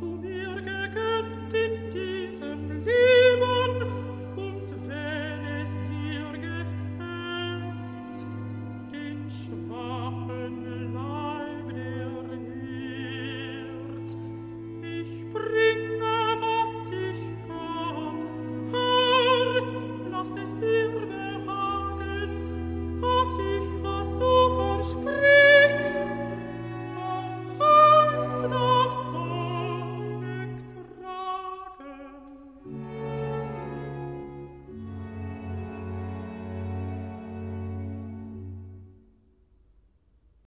du mir